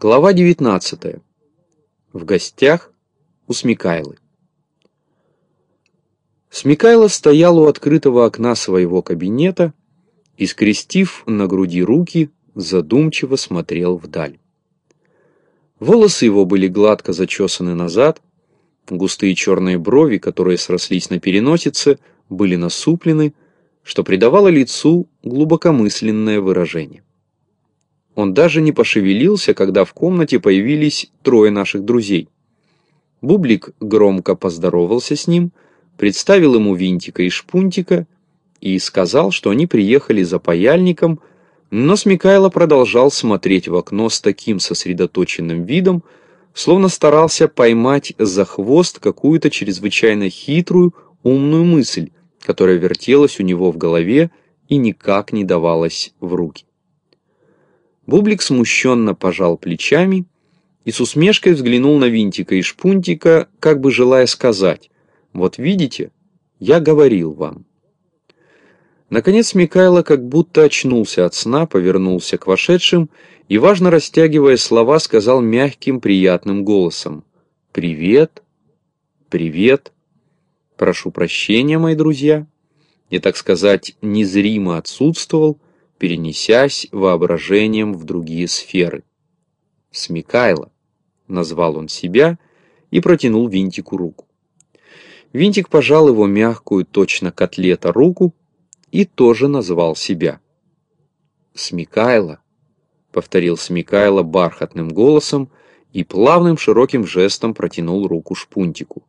Глава 19. В гостях у Смекайлы. Смекайло стоял у открытого окна своего кабинета и, скрестив на груди руки, задумчиво смотрел вдаль. Волосы его были гладко зачесаны назад, густые черные брови, которые срослись на переносице, были насуплены, что придавало лицу глубокомысленное выражение. Он даже не пошевелился, когда в комнате появились трое наших друзей. Бублик громко поздоровался с ним, представил ему Винтика и Шпунтика и сказал, что они приехали за паяльником, но Смекайло продолжал смотреть в окно с таким сосредоточенным видом, словно старался поймать за хвост какую-то чрезвычайно хитрую, умную мысль, которая вертелась у него в голове и никак не давалась в руки. Бублик смущенно пожал плечами и с усмешкой взглянул на Винтика и Шпунтика, как бы желая сказать, «Вот видите, я говорил вам». Наконец Микайло как будто очнулся от сна, повернулся к вошедшим и, важно растягивая слова, сказал мягким, приятным голосом, «Привет, привет, прошу прощения, мои друзья». Я, так сказать, незримо отсутствовал, перенесясь воображением в другие сферы. «Смекайло», — назвал он себя и протянул Винтику руку. Винтик пожал его мягкую, точно котлета, руку и тоже назвал себя. «Смекайло», — повторил Смекайло бархатным голосом и плавным широким жестом протянул руку Шпунтику.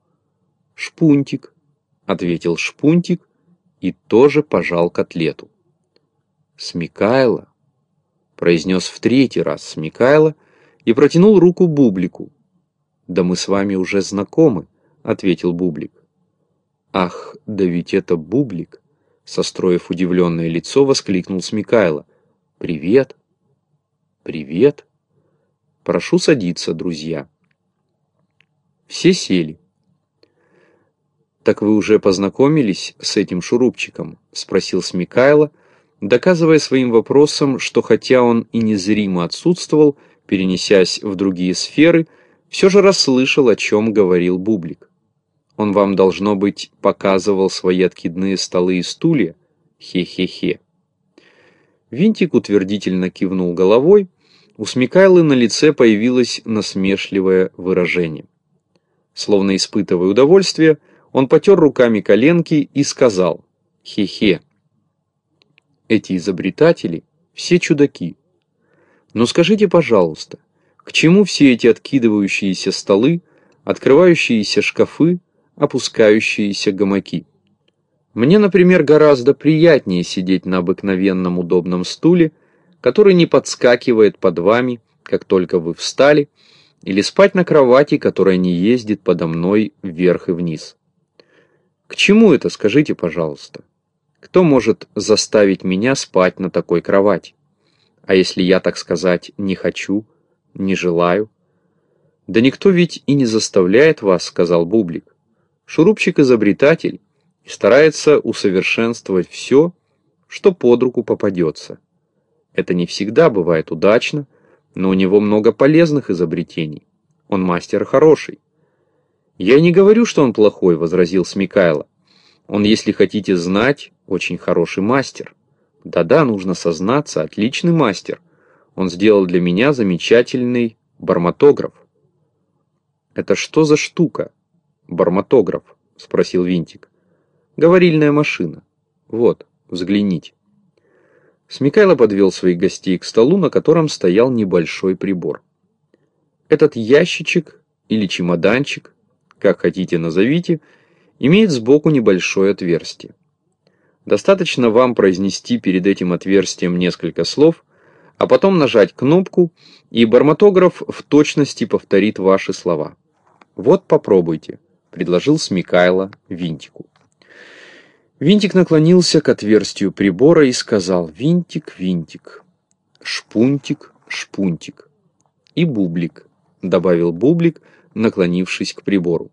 «Шпунтик», — ответил Шпунтик и тоже пожал котлету. «Смекайло», — произнес в третий раз Смекайло и протянул руку Бублику. «Да мы с вами уже знакомы», — ответил Бублик. «Ах, да ведь это Бублик!» — состроив удивленное лицо, воскликнул Смекайло. «Привет!» «Привет!» «Прошу садиться, друзья!» Все сели. «Так вы уже познакомились с этим шурупчиком?» — спросил Смекайло, — доказывая своим вопросом, что хотя он и незримо отсутствовал, перенесясь в другие сферы, все же расслышал, о чем говорил Бублик. Он вам, должно быть, показывал свои откидные столы и стулья? Хе-хе-хе. Винтик утвердительно кивнул головой, у Смекайлы на лице появилось насмешливое выражение. Словно испытывая удовольствие, он потер руками коленки и сказал «Хе-хе». Эти изобретатели все чудаки. Но скажите, пожалуйста, к чему все эти откидывающиеся столы, открывающиеся шкафы, опускающиеся гамаки? Мне, например, гораздо приятнее сидеть на обыкновенном удобном стуле, который не подскакивает под вами, как только вы встали, или спать на кровати, которая не ездит подо мной вверх и вниз. К чему это, скажите, пожалуйста? Кто может заставить меня спать на такой кровати? А если я, так сказать, не хочу, не желаю? Да никто ведь и не заставляет вас, сказал Бублик. Шурупчик изобретатель и старается усовершенствовать все, что под руку попадется. Это не всегда бывает удачно, но у него много полезных изобретений. Он мастер хороший. Я не говорю, что он плохой, возразил Смекайло. Он, если хотите знать, очень хороший мастер. Да-да, нужно сознаться, отличный мастер. Он сделал для меня замечательный барматограф. «Это что за штука?» «Барматограф», — спросил Винтик. «Говорильная машина. Вот, взгляните». Смекайло подвел своих гостей к столу, на котором стоял небольшой прибор. Этот ящичек или чемоданчик, как хотите назовите, — имеет сбоку небольшое отверстие. Достаточно вам произнести перед этим отверстием несколько слов, а потом нажать кнопку, и барматограф в точности повторит ваши слова. «Вот попробуйте», — предложил Смекайло Винтику. Винтик наклонился к отверстию прибора и сказал «Винтик, винтик, шпунтик, шпунтик» и бублик, добавил бублик, наклонившись к прибору.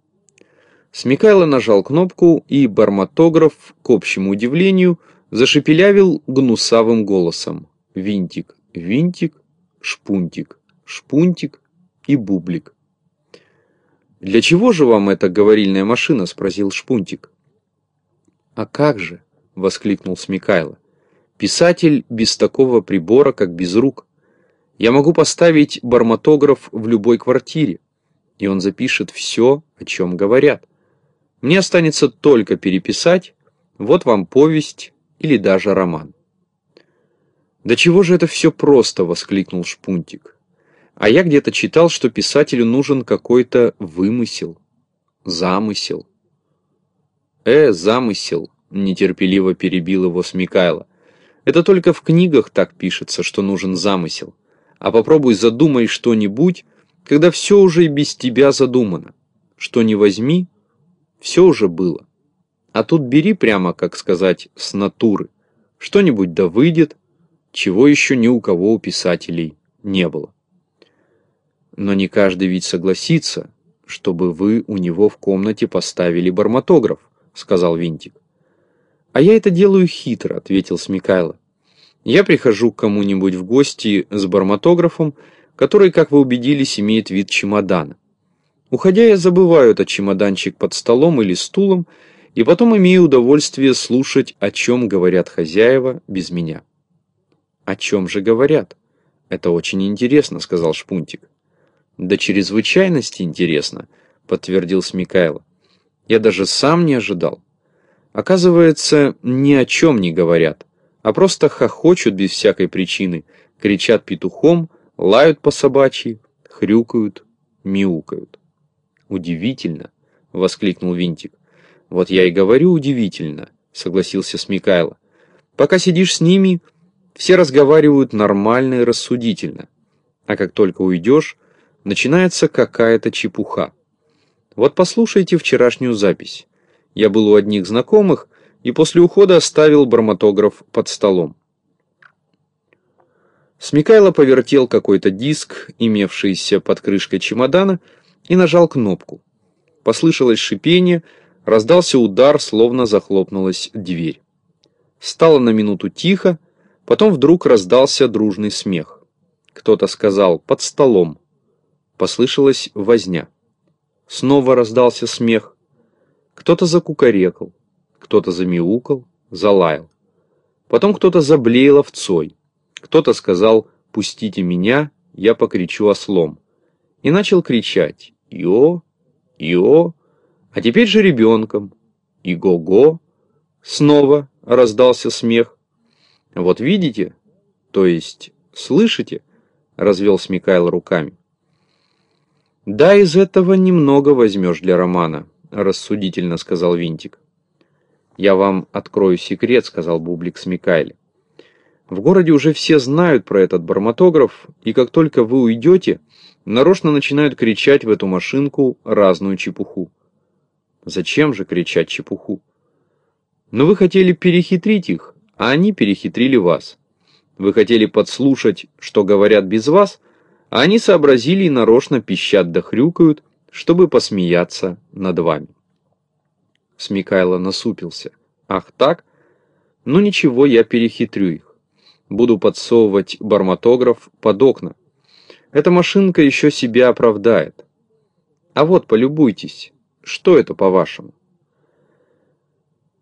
Смекайло нажал кнопку, и барматограф, к общему удивлению, зашепелявил гнусавым голосом. «Винтик, винтик, шпунтик, Шпунтик и Бублик. «Для чего же вам эта говорильная машина?» – спросил Шпунтик. «А как же?» – воскликнул Смекайло. «Писатель без такого прибора, как без рук. Я могу поставить барматограф в любой квартире, и он запишет все, о чем говорят. Мне останется только переписать, вот вам повесть или даже роман». «Да чего же это все просто?» – воскликнул Шпунтик. А я где-то читал, что писателю нужен какой-то вымысел, замысел. «Э, замысел», — нетерпеливо перебил его Смекайло. «Это только в книгах так пишется, что нужен замысел. А попробуй задумай что-нибудь, когда все уже и без тебя задумано. Что не возьми, все уже было. А тут бери прямо, как сказать, с натуры. Что-нибудь да выйдет, чего еще ни у кого у писателей не было. Но не каждый ведь согласится, чтобы вы у него в комнате поставили барматограф, сказал Винтик. А я это делаю хитро, ответил Смекайло. Я прихожу к кому-нибудь в гости с барматографом, который, как вы убедились, имеет вид чемодана. Уходя, я забываю этот чемоданчик под столом или стулом, и потом имею удовольствие слушать, о чем говорят хозяева без меня. «О чем же говорят?» «Это очень интересно», — сказал Шпунтик. «До чрезвычайности интересно», — подтвердил Смекайло. «Я даже сам не ожидал. Оказывается, ни о чем не говорят, а просто хохочут без всякой причины, кричат петухом, лают по собачьи, хрюкают, мяукают». «Удивительно!» — воскликнул Винтик. «Вот я и говорю удивительно», — согласился Смекайло. «Пока сидишь с ними, все разговаривают нормально и рассудительно, а как только уйдешь, начинается какая-то чепуха. Вот послушайте вчерашнюю запись. Я был у одних знакомых и после ухода оставил барматограф под столом. Смекайло повертел какой-то диск, имевшийся под крышкой чемодана, и нажал кнопку. Послышалось шипение, раздался удар, словно захлопнулась дверь. Стало на минуту тихо, потом вдруг раздался дружный смех. Кто-то сказал «под столом». Послышалась возня. Снова раздался смех. Кто-то закукарекал, кто-то замяукал, залаял. Потом кто-то заблеял овцой. Кто-то сказал «Пустите меня, я покричу ослом». И начал кричать «Ио, Ио, а теперь же ребенком, Иго-го». Снова раздался смех. «Вот видите, то есть слышите?» — развел Смекайл руками. «Да, из этого немного возьмешь для романа», — рассудительно сказал Винтик. «Я вам открою секрет», — сказал Бублик Смекайле. «В городе уже все знают про этот барматограф, и как только вы уйдете, нарочно начинают кричать в эту машинку разную чепуху». «Зачем же кричать чепуху?» «Но вы хотели перехитрить их, а они перехитрили вас. Вы хотели подслушать, что говорят без вас, а они сообразили и нарочно пищат да хрюкают, чтобы посмеяться над вами. Смекайло насупился. Ах так? Ну ничего, я перехитрю их. Буду подсовывать барматограф под окна. Эта машинка еще себя оправдает. А вот, полюбуйтесь, что это по-вашему?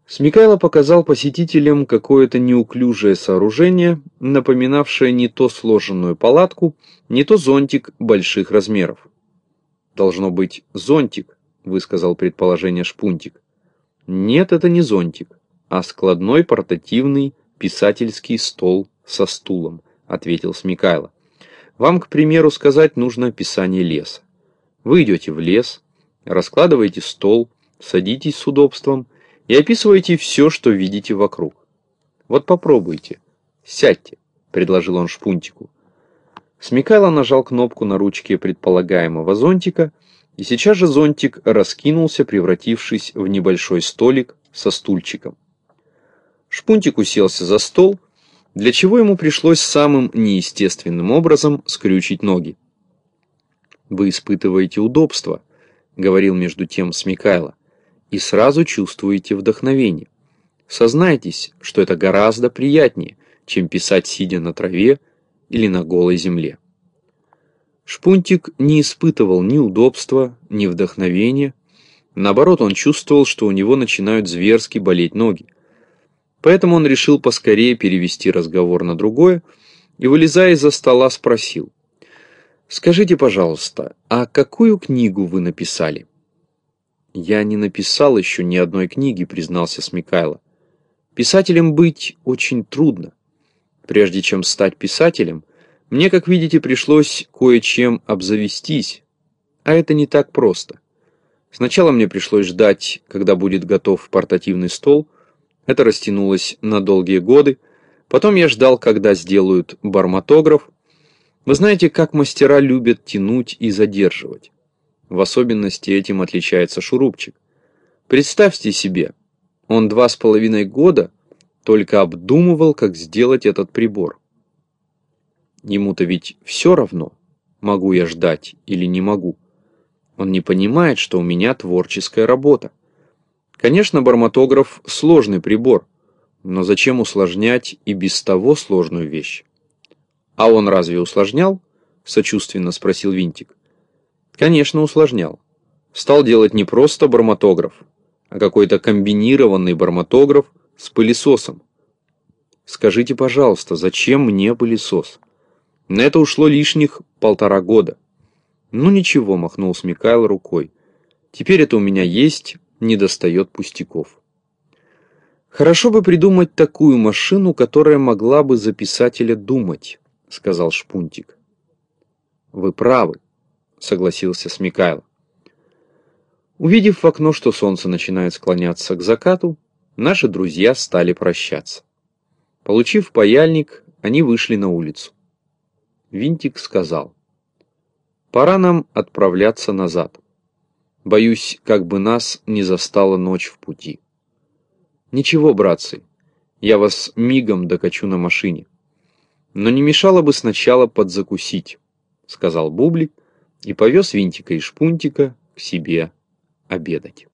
Смекайло показал посетителям какое-то неуклюжее сооружение, напоминавшее не то сложенную палатку, не то зонтик больших размеров. «Должно быть зонтик», — высказал предположение Шпунтик. «Нет, это не зонтик, а складной портативный писательский стол со стулом», — ответил Смекайло. «Вам, к примеру, сказать нужно описание леса. Вы идете в лес, раскладываете стол, садитесь с удобством — и описывайте все, что видите вокруг. Вот попробуйте. Сядьте, предложил он шпунтику. Смекайло нажал кнопку на ручке предполагаемого зонтика, и сейчас же зонтик раскинулся, превратившись в небольшой столик со стульчиком. Шпунтик уселся за стол, для чего ему пришлось самым неестественным образом скрючить ноги. «Вы испытываете удобство», — говорил между тем Смекайло и сразу чувствуете вдохновение. Сознайтесь, что это гораздо приятнее, чем писать сидя на траве или на голой земле. Шпунтик не испытывал ни удобства, ни вдохновения. Наоборот, он чувствовал, что у него начинают зверски болеть ноги. Поэтому он решил поскорее перевести разговор на другое и, вылезая из-за стола, спросил. «Скажите, пожалуйста, а какую книгу вы написали?» «Я не написал еще ни одной книги», — признался Смекайло. «Писателем быть очень трудно. Прежде чем стать писателем, мне, как видите, пришлось кое-чем обзавестись, а это не так просто. Сначала мне пришлось ждать, когда будет готов портативный стол, это растянулось на долгие годы, потом я ждал, когда сделают барматограф. Вы знаете, как мастера любят тянуть и задерживать. В особенности этим отличается шурупчик. Представьте себе, он два с половиной года только обдумывал, как сделать этот прибор. Ему-то ведь все равно, могу я ждать или не могу. Он не понимает, что у меня творческая работа. Конечно, барматограф – сложный прибор, но зачем усложнять и без того сложную вещь? А он разве усложнял? Сочувственно спросил Винтик. Конечно, усложнял. Стал делать не просто барматограф, а какой-то комбинированный барматограф с пылесосом. Скажите, пожалуйста, зачем мне пылесос? На это ушло лишних полтора года. Ну ничего, махнул Смекайл рукой. Теперь это у меня есть, не достает пустяков. Хорошо бы придумать такую машину, которая могла бы за писателя думать, сказал Шпунтик. Вы правы согласился Смекайло. Увидев в окно, что солнце начинает склоняться к закату, наши друзья стали прощаться. Получив паяльник, они вышли на улицу. Винтик сказал, «Пора нам отправляться назад. Боюсь, как бы нас не застала ночь в пути». «Ничего, братцы, я вас мигом докачу на машине. Но не мешало бы сначала подзакусить», — сказал Бублик, и повез Винтика и Шпунтика к себе обедать.